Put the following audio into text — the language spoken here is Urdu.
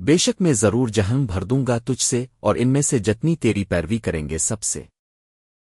بے شک میں ضرور جہنم بھر دوں گا تجھ سے اور ان میں سے جتنی تیری پیروی کریں گے سب سے۔